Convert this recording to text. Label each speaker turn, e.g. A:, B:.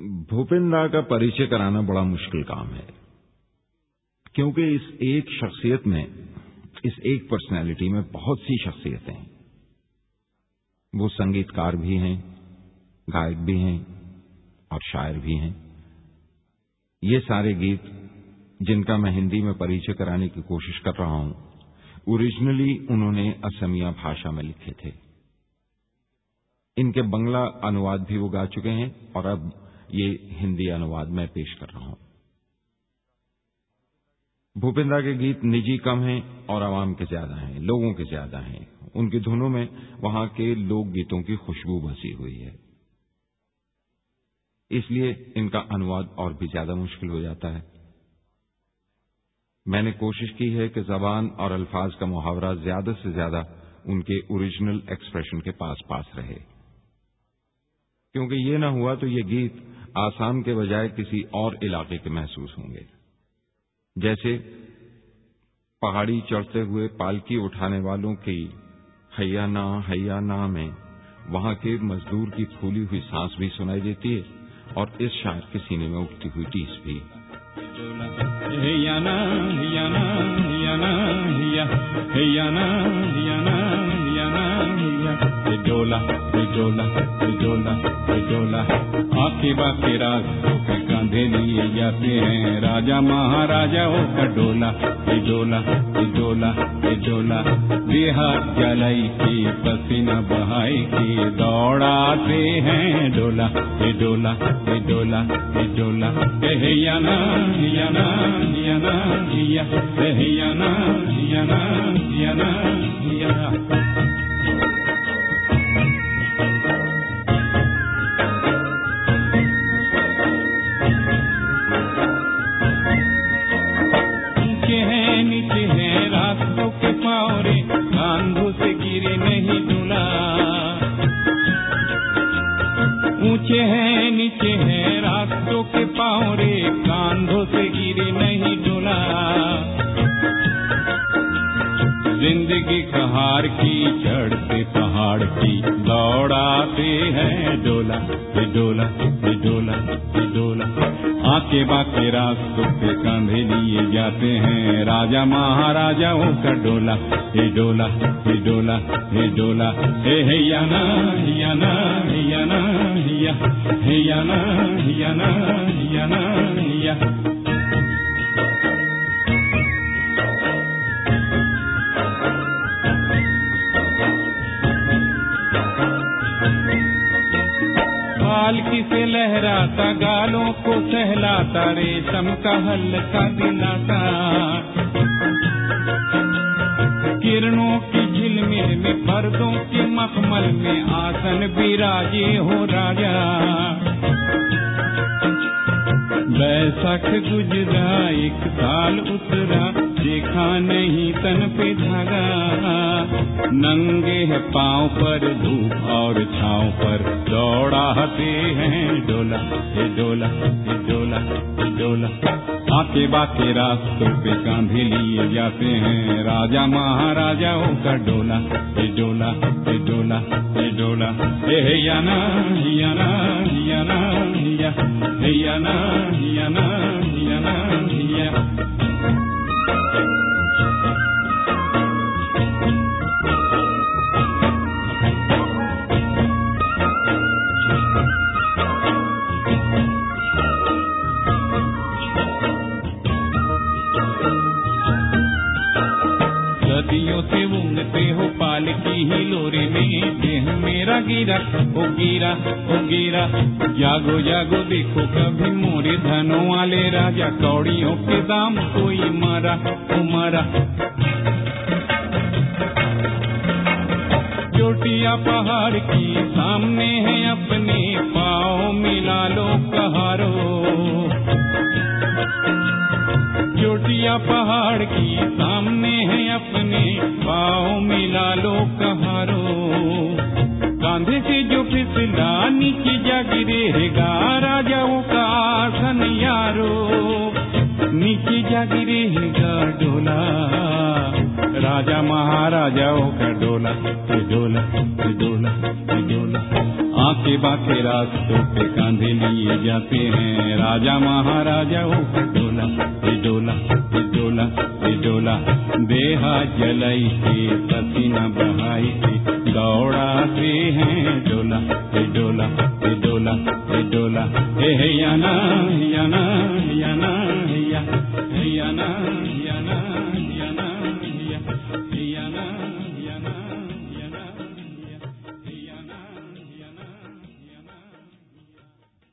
A: भूपेंद्र का परिचय कराना बड़ा मुश्किल काम है। क्योंकि इस एक शख्सियत में, इस एक पर्सनैलिटी में बहुत सी शख्सियतें हैं। वो संगीतकार भी हैं, गायक भी हैं और शायर भी हैं। ये सारे गीत जिनका मैं हिंदी में परिचय कराने की कोशिश कर रहा हूँ ओरिजिनली उन्होंने असमिया भाषा में लिखे थे। इनके बंगला अनुवाद भी वो गा चुके हैं और अब ये हिंदी अनुवाद मैं पेश कर रहा हूँ। भूपेंद्र के गीत निजी कम हैं और आवाम के ज़्यादा हैं, लोगों के ज़्यादा हैं। उनकी धुनों में वहाँ के लोकगीतों की खुशबू बसी हुई है। इसलिए इनका अनुवाद और भी ज़्यादा मुश्किल हो जाता है। मैंने कोशिश की है कि जबान और अल्फाज का मुहावरा ज़्यादा से ज़्यादा उनके ओरिजिनल एक्सप्रेशन के पास पास रहे। क्योंकि ये ना हुआ तो ये गीत आसाम के बजाय किसी और इलाके के महसूस होंगे। जैसे पहाड़ी चढ़ते हुए पालकी उठाने वालों की हैयाना हैयाना में, वहाँ के मजदूर की फूली हुई सांस भी सुनाई देती है और इस शायर के सीने में उठती हुई टीस भी।
B: हैयाना हैयाना हैयाना हैया हैयाना हैया डोला डोला डोला डोला आके बाके राज कांधे लिए जाते हैं। राजा महाराजाओं का डोला डोला डोला डोला देहा जलाई की पसीना बहाई की दौड़ाते हैं डोला डोला डोला डोला हैयाना हैयाना हैयाना हैया हैयाना हैयाना हैयाना ऊँचे हैं, नीचे हैं, रास्तों के पावरे, कांधों से गिरे नहीं डोला। ज़िंदगी कहार की, चढ़ते पहाड़ की, दौड़ाते हैं, डोला डोला डोला डोला। आके बाके रास्तों पे कांधे लिए जाते हैं, राजा महाराजाओं का डोला हे डोला हे डोला हे डोला। हे हैयाना हैयाना हैयाना हैया पालकी से लहराता, गालों को रेशम का किरणों की झिलमिल में, पर्दों के मखमल में, आसन विराजे हो राजा बैसाख गुजरा एक साल उतरा, देखा नहीं तन पे धागा। नंगे है पाँव पर धूप और छाँव पर दौड़ाते हैं डोला, हे डोला हे डोला हे डोला। आके बाके रास्तों पे कांधे लिए जाते हैं। राजा महाराजाओं का डोला ये डोला ये डोला ये डोला। हे याना याना याना, या। हे याना याना याना सदियों से उंगते हो पाल की ही लोरे में। देह मेरा गिरा, ओ गिरा ओ गिरा। जागो जागो, देखो कभी मोरे धनों वाले राजा। कौड़ियों के दाम कोई मारा, ओ मारा। चोटिया पहाड़ की सामने है अपने से जो फिसला नीचे जा गिरेगा राजाओं का आसन यारो। नीचे जा गिरेगा डोला। राजा महाराजाओं का डोला डोला डोला डोला। आके सेवा के रास्तों पे कांधे लिए जाते हैं। राजा महाराजाओं का डोला डोला डोला डोला। देहा जलाई के पसीना बहाई के